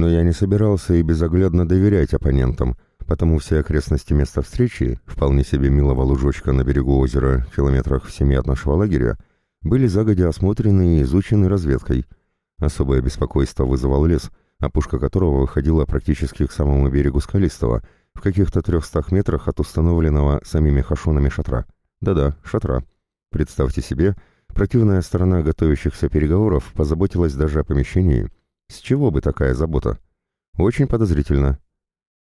Но я не собирался и безоглядно доверять оппонентам, потому все окрестности места встречи, вполне себе милого лужочка на берегу озера, в километрах в семи от нашего лагеря, были загодя осмотрены и изучены разведкой. Особое беспокойство вызывал лес, опушка которого выходила практически к самому берегу Скалистого, в каких-то трехстах метрах от установленного самими хашонами шатра. Да-да, шатра. Представьте себе, противная сторона готовящихся переговоров позаботилась даже о помещении. С чего бы такая забота? Очень подозрительно.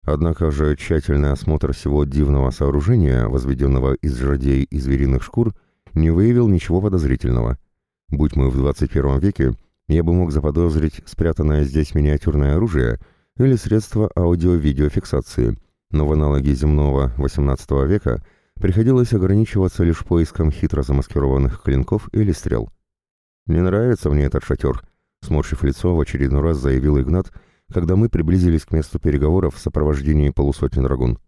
Однако же тщательный осмотр всего дивного сооружения, возведенного из жердей и звериных шкур, не выявил ничего подозрительного. Будь мы в 21 веке, я бы мог заподозрить спрятанное здесь миниатюрное оружие или средство аудио-видеофиксации, но в аналоге земного XVIII века приходилось ограничиваться лишь поиском хитро замаскированных клинков или стрел. «Не нравится мне этот шатер», — сморщив лицо, в очередной раз заявил Игнат — когда мы приблизились к месту переговоров в сопровождении полусотни драгун.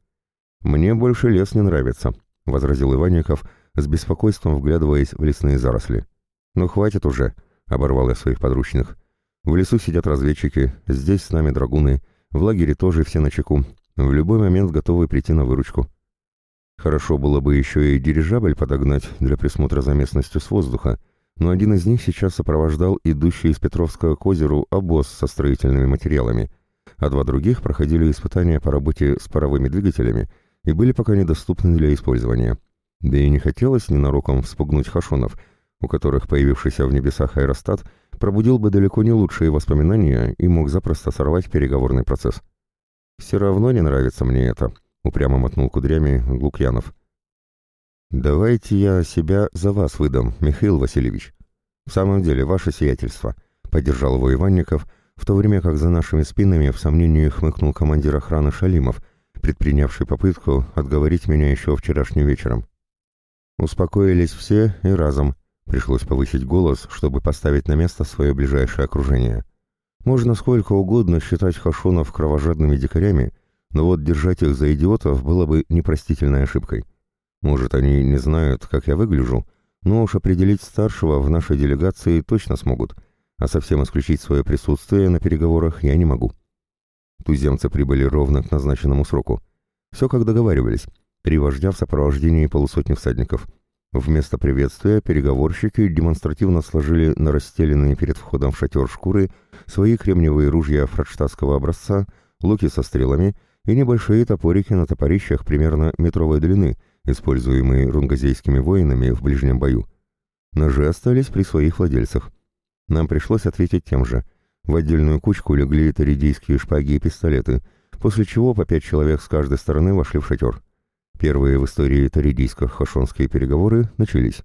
«Мне больше лес не нравится», — возразил Иванников, с беспокойством вглядываясь в лесные заросли. «Ну хватит уже», — оборвал я своих подручных. «В лесу сидят разведчики, здесь с нами драгуны, в лагере тоже все на чеку, в любой момент готовы прийти на выручку». Хорошо было бы еще и дирижабль подогнать для присмотра за местностью с воздуха, но один из них сейчас сопровождал идущий из Петровского к озеру обоз со строительными материалами, а два других проходили испытания по работе с паровыми двигателями и были пока недоступны для использования. Да и не хотелось ненароком вспугнуть хашонов, у которых появившийся в небесах аэростат пробудил бы далеко не лучшие воспоминания и мог запросто сорвать переговорный процесс. «Все равно не нравится мне это», — упрямо мотнул кудрями Лукьянов. «Давайте я себя за вас выдам, Михаил Васильевич». «В самом деле, ваше сиятельство», — поддержал его Иванников, в то время как за нашими спинами в сомнении хмыкнул командир охраны Шалимов, предпринявший попытку отговорить меня еще вчерашним вечером. Успокоились все и разом. Пришлось повысить голос, чтобы поставить на место свое ближайшее окружение. Можно сколько угодно считать хашонов кровожадными дикарями, но вот держать их за идиотов было бы непростительной ошибкой. Может, они не знают, как я выгляжу, но уж определить старшего в нашей делегации точно смогут, а совсем исключить свое присутствие на переговорах я не могу. Туземцы прибыли ровно к назначенному сроку. Все как договаривались, три вождя в сопровождении полусотни всадников. Вместо приветствия переговорщики демонстративно сложили на расстеленные перед входом в шатер шкуры свои кремниевые ружья фрадштадтского образца, луки со стрелами и небольшие топорики на топорищах примерно метровой длины — используемые рунгазейскими воинами в ближнем бою. Ножи остались при своих владельцах. Нам пришлось ответить тем же. В отдельную кучку легли таридийские шпаги и пистолеты, после чего по пять человек с каждой стороны вошли в шатер. Первые в истории таридийско-хашонские переговоры начались.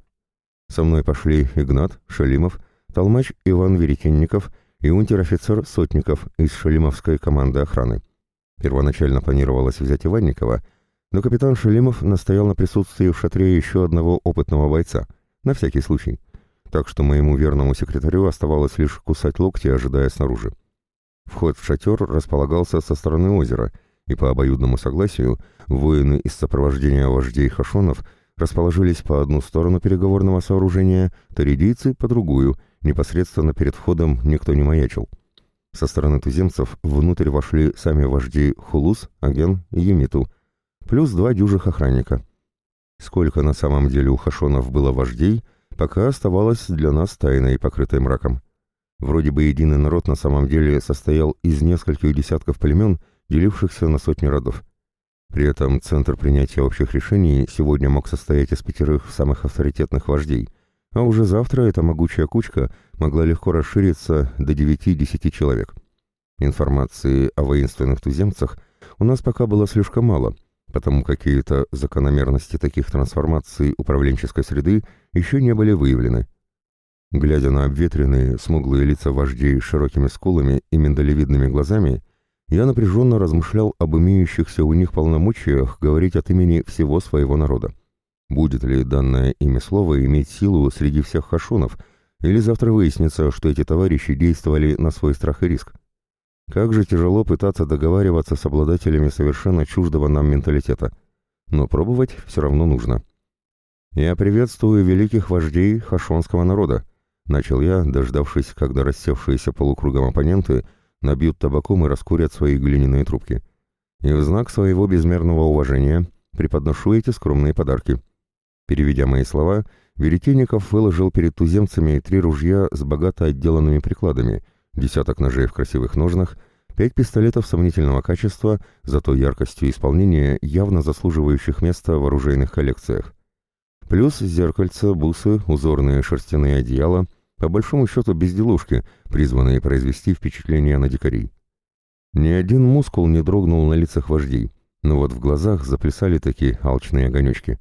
Со мной пошли Игнат, Шалимов, толмач Иван Веретенников и унтер-офицер Сотников из шалимовской команды охраны. Первоначально планировалось взять Иванникова — но капитан Шелимов настоял на присутствии в шатре еще одного опытного бойца, на всякий случай, так что моему верному секретарю оставалось лишь кусать локти, ожидая снаружи. Вход в шатер располагался со стороны озера, и по обоюдному согласию воины из сопровождения вождей хашонов расположились по одну сторону переговорного сооружения, таридийцы — по другую, непосредственно перед входом никто не маячил. Со стороны туземцев внутрь вошли сами вожди Хулус, Аген и Емиту, плюс два дюжих охранника. Сколько на самом деле у хашонов было вождей, пока оставалось для нас тайной, покрытой мраком. Вроде бы единый народ на самом деле состоял из нескольких десятков племен, делившихся на сотни родов. При этом центр принятия общих решений сегодня мог состоять из пятерых самых авторитетных вождей, а уже завтра эта могучая кучка могла легко расшириться до 9-10 человек. Информации о воинственных туземцах у нас пока было слишком мало – потому какие-то закономерности таких трансформаций управленческой среды еще не были выявлены. Глядя на обветренные, смуглые лица вождей с широкими скулами и миндалевидными глазами, я напряженно размышлял об имеющихся у них полномочиях говорить от имени всего своего народа. Будет ли данное ими слово иметь силу среди всех хашунов, или завтра выяснится, что эти товарищи действовали на свой страх и риск? Как же тяжело пытаться договариваться с обладателями совершенно чуждого нам менталитета. Но пробовать все равно нужно. «Я приветствую великих вождей хашонского народа», — начал я, дождавшись, когда рассевшиеся полукругом оппоненты набьют табаком и раскурят свои глиняные трубки. И в знак своего безмерного уважения преподношу эти скромные подарки. Переведя мои слова, Веретенников выложил перед туземцами три ружья с богато отделанными прикладами, десяток ножей в красивых ножнах, пять пистолетов сомнительного качества, зато яркостью исполнения явно заслуживающих места в оружейных коллекциях. Плюс зеркальца, бусы, узорные шерстяные одеяла, по большому счету безделушки, призванные произвести впечатление на дикарей. Ни один мускул не дрогнул на лицах вождей, но вот в глазах заплясали такие алчные огонечки.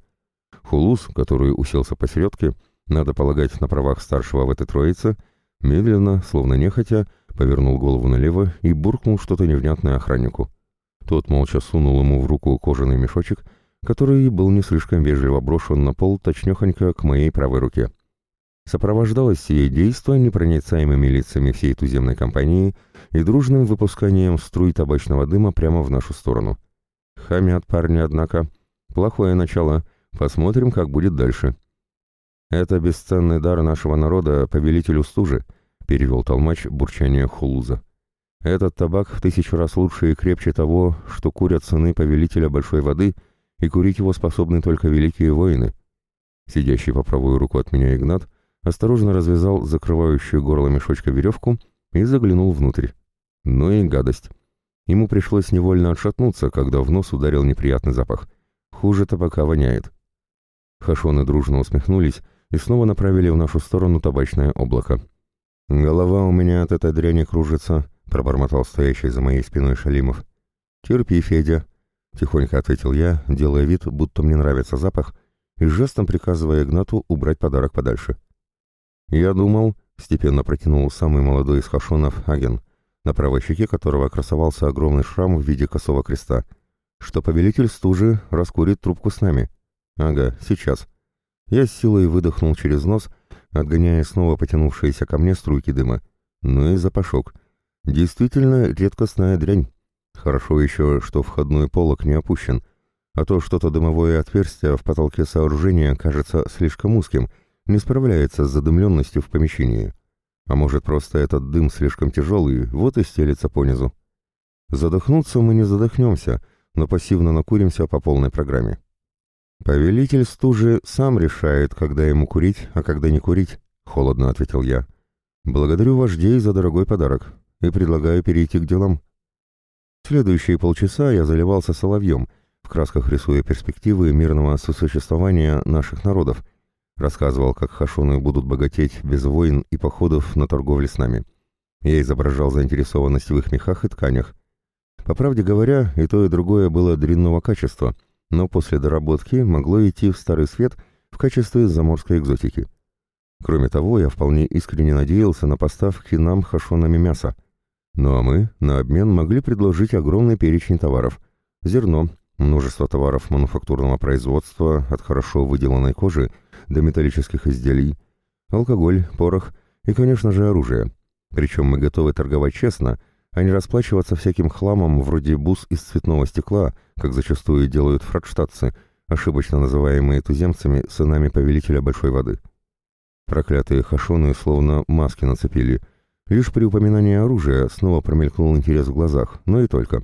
Хулус, который уселся посередке, надо полагать на правах старшего в этой троице, медленно, словно нехотя, повернул голову налево и буркнул что-то невнятное охраннику. Тот молча сунул ему в руку кожаный мешочек, который был не слишком вежливо брошен на пол точнёхонько к моей правой руке. Сопровождалось сие действо непроницаемыми лицами всей туземной компании и дружным выпусканием струй табачного дыма прямо в нашу сторону. Хамят парни, однако. Плохое начало. Посмотрим, как будет дальше. «Это бесценный дар нашего народа, повелителю стужи», — перевел толмач бурчание Хулуза. «Этот табак в тысячу раз лучше и крепче того, что курят сыны повелителя большой воды, и курить его способны только великие воины». Сидящий по правую руку от меня Игнат осторожно развязал закрывающую горло мешочка веревку и заглянул внутрь. Ну и гадость. Ему пришлось невольно отшатнуться, когда в нос ударил неприятный запах. Хуже табака воняет. Хашоны дружно усмехнулись и снова направили в нашу сторону табачное облако. «Голова у меня от этой дряни кружится», — пробормотал стоящий за моей спиной Шалимов. «Терпи, Федя», — тихонько ответил я, делая вид, будто мне нравится запах, и жестом приказывая Игнату убрать подарок подальше. «Я думал», — степенно протянул самый молодой из хашонов Аген, на правой щеке которого красовался огромный шрам в виде косого креста, что повелитель стужи раскурит трубку с нами. «Ага, сейчас». Я с силой выдохнул через нос, отгоняя снова потянувшиеся ко мне струйки дыма. Ну и запашок. Действительно редкостная дрянь. Хорошо еще, что входной полок не опущен, а то что-то дымовое отверстие в потолке сооружения кажется слишком узким — не справляется с задымленностью в помещении. А может, просто этот дым слишком тяжелый, вот и стелится понизу. Задохнуться мы не задохнемся, но пассивно накуримся по полной программе. «Повелитель стужи сам решает, когда ему курить, а когда не курить», — холодно ответил я. «Благодарю вождей за дорогой подарок и предлагаю перейти к делам». Следующие полчаса я заливался соловьем, в красках рисуя перспективы мирного сосуществования наших народов — Рассказывал, как хашоны будут богатеть без войн и походов на торговле с нами. Я изображал заинтересованность в их мехах и тканях. По правде говоря, и то, и другое было дрянного качества, но после доработки могло идти в Старый Свет в качестве заморской экзотики. Кроме того, я вполне искренне надеялся на поставки нам хашонами мяса. Ну а мы, на обмен, могли предложить огромный перечень товаров. Зерно, множество товаров мануфактурного производства от хорошо выделанной кожи – до металлических изделий, алкоголь, порох и, конечно же, оружие. Причем мы готовы торговать честно, а не расплачиваться всяким хламом вроде бус из цветного стекла, как зачастую делают фрадштадтцы, ошибочно называемые туземцами сынами повелителя большой воды. Проклятые хашоны словно маски нацепили. Лишь при упоминании оружия снова промелькнул интерес в глазах, но и только.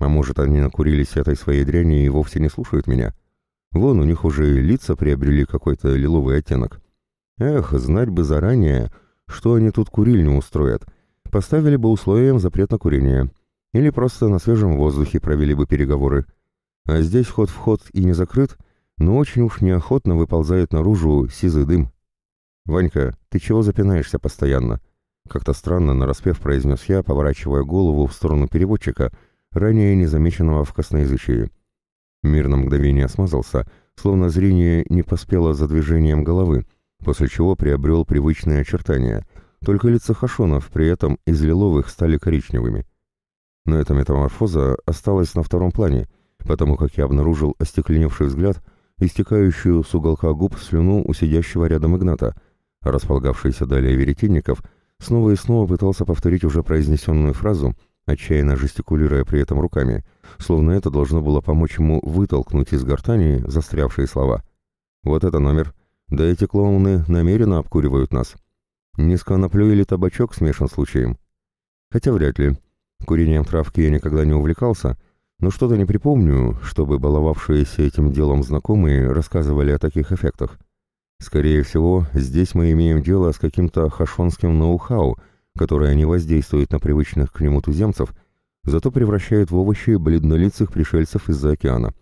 А может, они накурились этой своей дряни и вовсе не слушают меня? — Вон у них уже лица приобрели какой-то лиловый оттенок. Эх, знать бы заранее, что они тут курильню устроят. Поставили бы условием запрет на курение. Или просто на свежем воздухе провели бы переговоры. А здесь ход в ход и не закрыт, но очень уж неохотно выползает наружу сизый дым. «Ванька, ты чего запинаешься постоянно?» Как-то странно нараспев произнес я, поворачивая голову в сторону переводчика, ранее незамеченного в косноязычии. Мир на мгновение смазался, словно зрение не поспело за движением головы, после чего приобрел привычные очертания, только лица хашонов при этом из лиловых стали коричневыми. Но эта метаморфоза осталась на втором плане, потому как я обнаружил остекленевший взгляд, истекающую с уголка губ слюну у сидящего рядом Игната, а располагавшийся далее веретенников снова и снова пытался повторить уже произнесенную фразу — отчаянно жестикулируя при этом руками, словно это должно было помочь ему вытолкнуть из гортани застрявшие слова. «Вот это номер. Да эти клоуны намеренно обкуривают нас. Не с или табачок смешан случаем. Хотя вряд ли. Курением травки я никогда не увлекался, но что-то не припомню, чтобы баловавшиеся этим делом знакомые рассказывали о таких эффектах. Скорее всего, здесь мы имеем дело с каким-то хашонским ноу-хау, которое не воздействует на привычных к нему туземцев, зато превращает в овощи бледнолицых пришельцев из-за океана.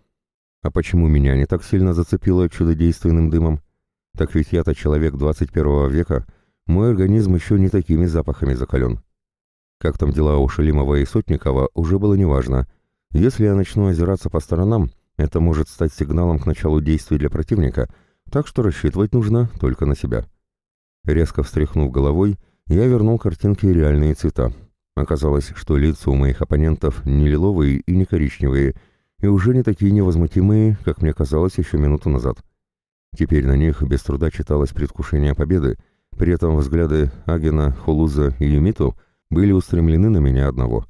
А почему меня не так сильно зацепило чудодейственным дымом? Так ведь я-то человек 21 века, мой организм еще не такими запахами закален. Как там дела у Шалимова и Сотникова, уже было неважно. Если я начну озираться по сторонам, это может стать сигналом к началу действий для противника, так что рассчитывать нужно только на себя. Резко встряхнув головой, я вернул картинке реальные цвета. Оказалось, что лица у моих оппонентов не лиловые и не коричневые, и уже не такие невозмутимые, как мне казалось еще минуту назад. Теперь на них без труда читалось предвкушение победы, при этом взгляды Агена, Холуза и Юмиту были устремлены на меня одного.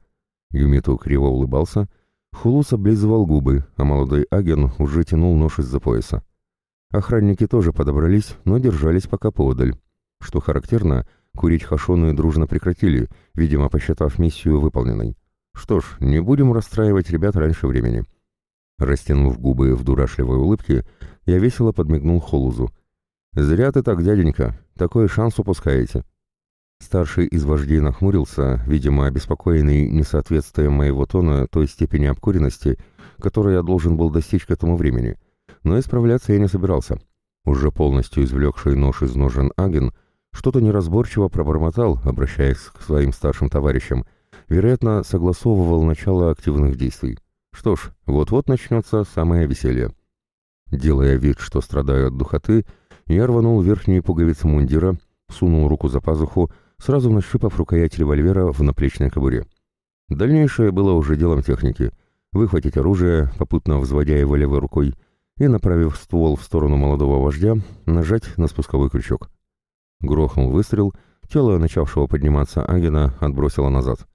Юмиту криво улыбался, Хулус облизывал губы, а молодой Аген уже тянул нож из-за пояса. Охранники тоже подобрались, но держались пока подаль. Что характерно, курить хашоны дружно прекратили, видимо, посчитав миссию выполненной. Что ж, не будем расстраивать ребят раньше времени. Растянув губы в дурашливой улыбке, я весело подмигнул Холузу. «Зря ты так, дяденька, такой шанс упускаете». Старший из вождей нахмурился, видимо, обеспокоенный несоответствием моего тона той степени обкуренности, которой я должен был достичь к этому времени. Но исправляться я не собирался. Уже полностью извлекший нож из ножен Аген что-то неразборчиво пробормотал, обращаясь к своим старшим товарищам. Вероятно, согласовывал начало активных действий. Что ж, вот-вот начнется самое веселье. Делая вид, что страдаю от духоты, я рванул верхние пуговицы мундира, сунул руку за пазуху, сразу нащупав рукоять револьвера в наплечной кобуре. Дальнейшее было уже делом техники. Выхватить оружие, попутно взводя его левой рукой, и, направив ствол в сторону молодого вождя, нажать на спусковой крючок. Грохнул выстрел, тело начавшего подниматься Агена отбросило назад.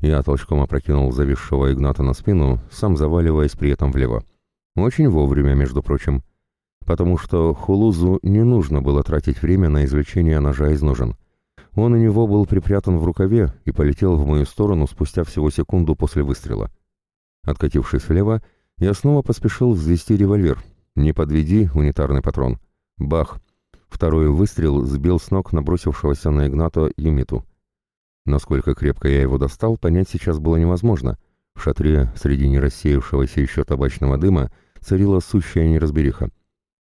Я толчком опрокинул зависшего Игната на спину, сам заваливаясь при этом влево. Очень вовремя, между прочим. Потому что Хулузу не нужно было тратить время на извлечение ножа из ножен. Он у него был припрятан в рукаве и полетел в мою сторону спустя всего секунду после выстрела. Откатившись влево, я снова поспешил взвести револьвер. «Не подведи, унитарный патрон». Бах! Второй выстрел сбил с ног набросившегося на Игнато Юмиту. Насколько крепко я его достал, понять сейчас было невозможно. В шатре, среди не рассеявшегося еще табачного дыма, царила сущая неразбериха.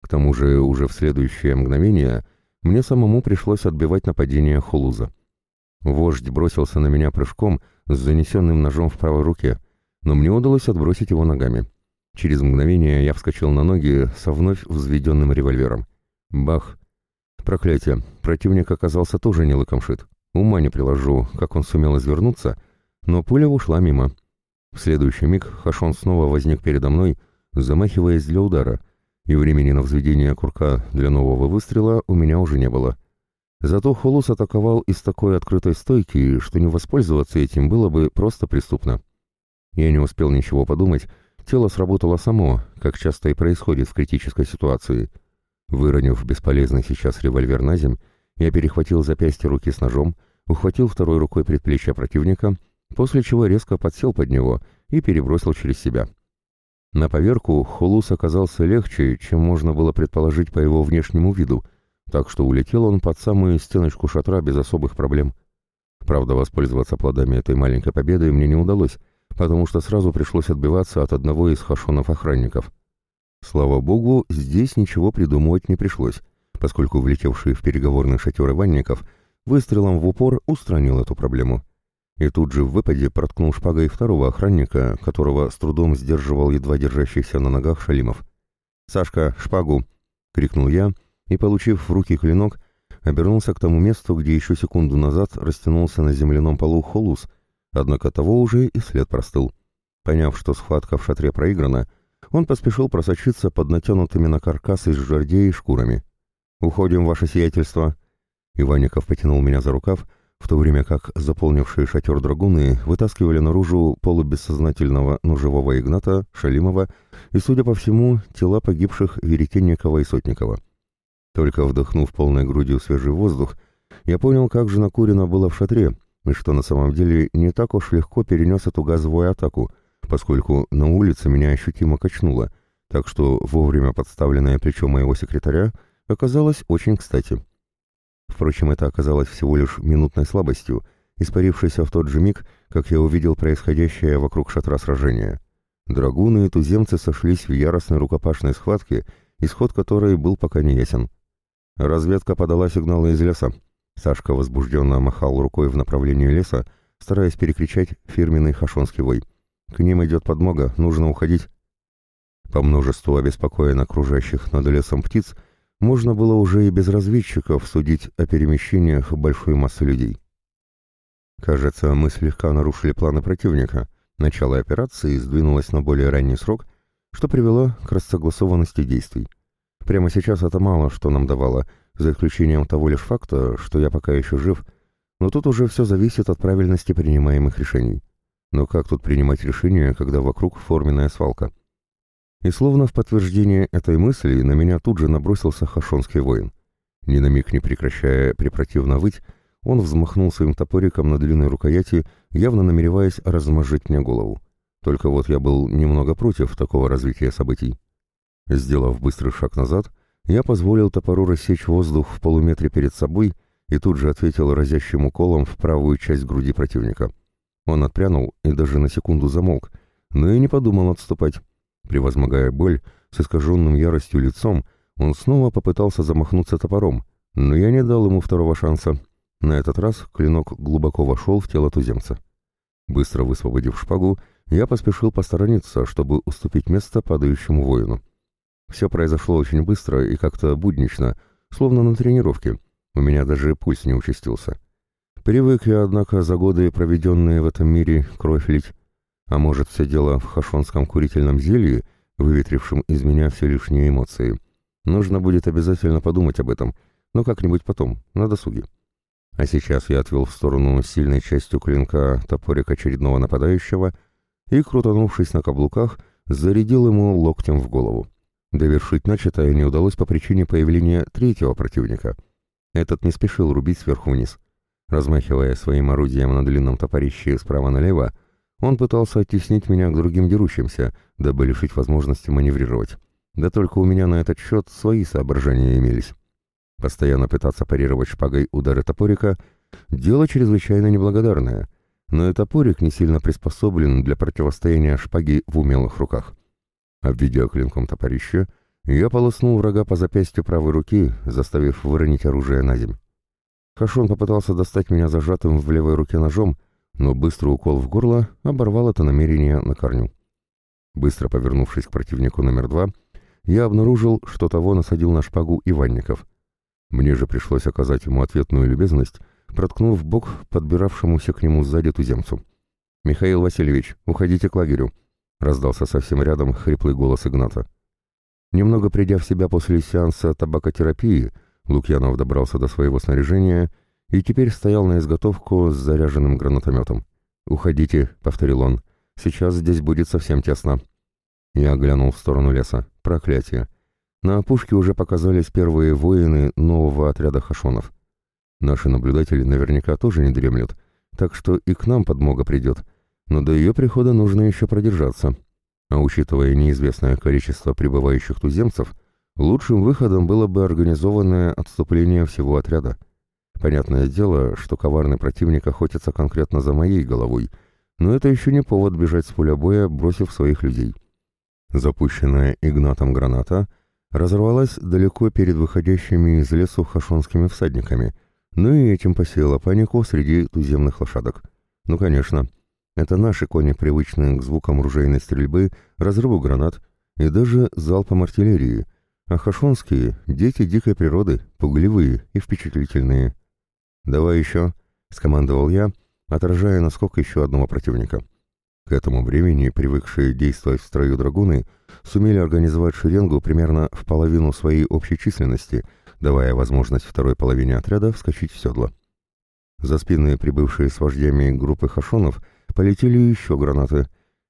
К тому же уже в следующее мгновение мне самому пришлось отбивать нападение Хулуза. Вождь бросился на меня прыжком с занесенным ножом в правой руке, но мне удалось отбросить его ногами. Через мгновение я вскочил на ноги со вновь взведенным револьвером. Бах! Проклятие, противник оказался тоже не лыком шит. Ума не приложу, как он сумел извернуться, но пуля ушла мимо. В следующий миг Хашон снова возник передо мной, замахиваясь для удара, и времени на взведение курка для нового выстрела у меня уже не было. Зато Холус атаковал из такой открытой стойки, что не воспользоваться этим было бы просто преступно. Я не успел ничего подумать, тело сработало само, как часто и происходит в критической ситуации. Выронив бесполезный сейчас револьвер на земь, я перехватил запястье руки с ножом, ухватил второй рукой предплечье противника, после чего резко подсел под него и перебросил через себя. На поверку Хулус оказался легче, чем можно было предположить по его внешнему виду, так что улетел он под самую стеночку шатра без особых проблем. Правда, воспользоваться плодами этой маленькой победы мне не удалось, потому что сразу пришлось отбиваться от одного из хашонов-охранников. Слава богу, здесь ничего придумывать не пришлось, поскольку влетевший в переговорный шатер Иванников выстрелом в упор устранил эту проблему и тут же в выпаде проткнул шпагой второго охранника, которого с трудом сдерживал едва держащийся на ногах Шалимов. «Сашка, шпагу!» — крикнул я, и, получив в руки клинок, обернулся к тому месту, где еще секунду назад растянулся на земляном полу холус, однако того уже и след простыл. Поняв, что схватка в шатре проиграна, он поспешил просочиться под натянутыми на каркас из жердей шкурами. «Уходим, ваше сиятельство!» Иванников потянул меня за рукав, в то время как заполнившие шатер драгуны вытаскивали наружу полубессознательного, но живого Игната, Шалимова и, судя по всему, тела погибших Веретенникова и Сотникова. Только вдохнув полной грудью свежий воздух, я понял, как же накурено было в шатре, и что на самом деле не так уж легко перенес эту газовую атаку, поскольку на улице меня ощутимо качнуло, так что вовремя подставленное плечо моего секретаря оказалось очень кстати. Впрочем, это оказалось всего лишь минутной слабостью, испарившейся в тот же миг, как я увидел происходящее вокруг шатра сражения. Драгуны и туземцы сошлись в яростной рукопашной схватке, исход которой был пока не ясен. Разведка подала сигналы из леса. Сашка возбужденно махал рукой в направлении леса, стараясь перекричать фирменный хашонский вой. «К ним идет подмога, нужно уходить». По множеству обеспокоенно окружающих над лесом птиц можно было уже и без разведчиков судить о перемещениях большой массы людей. Кажется, мы слегка нарушили планы противника. Начало операции сдвинулось на более ранний срок, что привело к рассогласованности действий. Прямо сейчас это мало что нам давало, за исключением того лишь факта, что я пока еще жив, но тут уже все зависит от правильности принимаемых решений. Но как тут принимать решения, когда вокруг форменная свалка? И словно в подтверждение этой мысли на меня тут же набросился хашонский воин. Ни на миг не прекращая препротивно выть, он взмахнул своим топориком на длинной рукояти, явно намереваясь размозжить мне голову. Только вот я был немного против такого развития событий. Сделав быстрый шаг назад, я позволил топору рассечь воздух в полуметре перед собой и тут же ответил разящим уколом в правую часть груди противника. Он отпрянул и даже на секунду замолк, но и не подумал отступать. Превозмогая боль, с искаженным яростью лицом, он снова попытался замахнуться топором, но я не дал ему второго шанса на этот раз клинок глубоко вошел в тело туземца. Быстро высвободив шпагу, я поспешил посторониться, чтобы уступить место падающему воину. Все произошло очень быстро и как-то буднично, словно на тренировке. У меня даже пульс не участился. Привык я, однако, за годы, проведенные в этом мире, кровь лить. А может, все дело в хашонском курительном зелье, выветрившем из меня все лишние эмоции. Нужно будет обязательно подумать об этом, но как-нибудь потом, на досуге. А сейчас я отвел в сторону сильной частью клинка топорик очередного нападающего и, крутанувшись на каблуках, зарядил ему локтем в голову. Довершить начатое не удалось по причине появления третьего противника. Этот не спешил рубить сверху вниз. Размахивая своим орудием на длинном топорище справа налево, он пытался оттеснить меня к другим дерущимся, дабы лишить возможности маневрировать. Да только у меня на этот счет свои соображения имелись. Постоянно пытаться парировать шпагой удары топорика – дело чрезвычайно неблагодарное, но и топорик не сильно приспособлен для противостояния шпаги в умелых руках. Обведя клинком топорище, я полоснул врага по запястью правой руки, заставив выронить оружие на земь. Хашон попытался достать меня зажатым в левой руке ножом, но быстрый укол в горло оборвал это намерение на корню. Быстро повернувшись к противнику номер два, я обнаружил, что того насадил на шпагу Иванников – мне же пришлось оказать ему ответную любезность, проткнув бок подбиравшемуся к нему сзади туземцу. «Михаил Васильевич, уходите к лагерю», — раздался совсем рядом хриплый голос Игната. Немного придя в себя после сеанса табакотерапии, Лукьянов добрался до своего снаряжения и теперь стоял на изготовку с заряженным гранатометом. «Уходите», — повторил он, — «сейчас здесь будет совсем тесно». Я глянул в сторону леса. Проклятие. На опушке уже показались первые воины нового отряда хашонов. Наши наблюдатели наверняка тоже не дремлют, так что и к нам подмога придет, но до ее прихода нужно еще продержаться. А учитывая неизвестное количество прибывающих туземцев, лучшим выходом было бы организованное отступление всего отряда. Понятное дело, что коварный противник охотится конкретно за моей головой, но это еще не повод бежать с поля боя, бросив своих людей. Запущенная Игнатом граната — разорвалась далеко перед выходящими из лесу хашонскими всадниками, ну и этим посеяла панику среди туземных лошадок. Ну, конечно, это наши кони, привычные к звукам ружейной стрельбы, разрыву гранат и даже залпам артиллерии, а хашонские — дети дикой природы, пугливые и впечатлительные. «Давай еще», — скомандовал я, отражая наскок еще одного противника. К этому времени привыкшие действовать в строю драгуны сумели организовать шеренгу примерно в половину своей общей численности, давая возможность второй половине отряда вскочить в седло. За спины прибывшие с вождями группы хашонов полетели еще гранаты,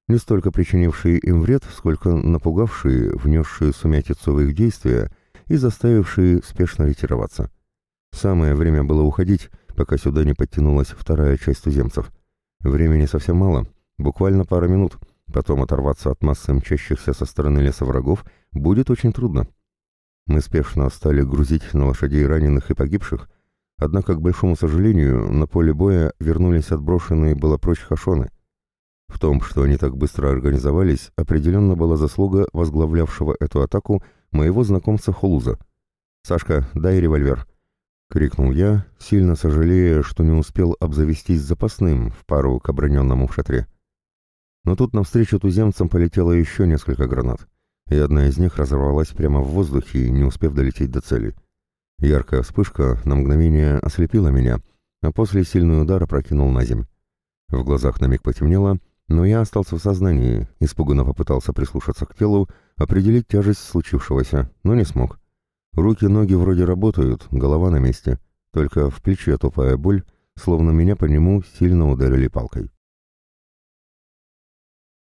не столько причинившие им вред, сколько напугавшие, внесшие сумятицу в их действия и заставившие спешно ретироваться. Самое время было уходить, пока сюда не подтянулась вторая часть туземцев. Времени совсем мало, буквально пара минут. Потом оторваться от массы мчащихся со стороны леса врагов будет очень трудно. Мы спешно стали грузить на лошадей раненых и погибших, однако, к большому сожалению, на поле боя вернулись отброшенные было прочь хашоны. В том, что они так быстро организовались, определенно была заслуга возглавлявшего эту атаку моего знакомца Холуза. «Сашка, дай револьвер!» — крикнул я, сильно сожалея, что не успел обзавестись запасным в пару к оброненному в шатре. Но тут навстречу туземцам полетело еще несколько гранат и одна из них разорвалась прямо в воздухе, не успев долететь до цели. Яркая вспышка на мгновение ослепила меня, а после сильный удар опрокинул на земь. В глазах на миг потемнело, но я остался в сознании, испуганно попытался прислушаться к телу, определить тяжесть случившегося, но не смог. Руки-ноги вроде работают, голова на месте, только в плече тупая боль, словно меня по нему сильно ударили палкой.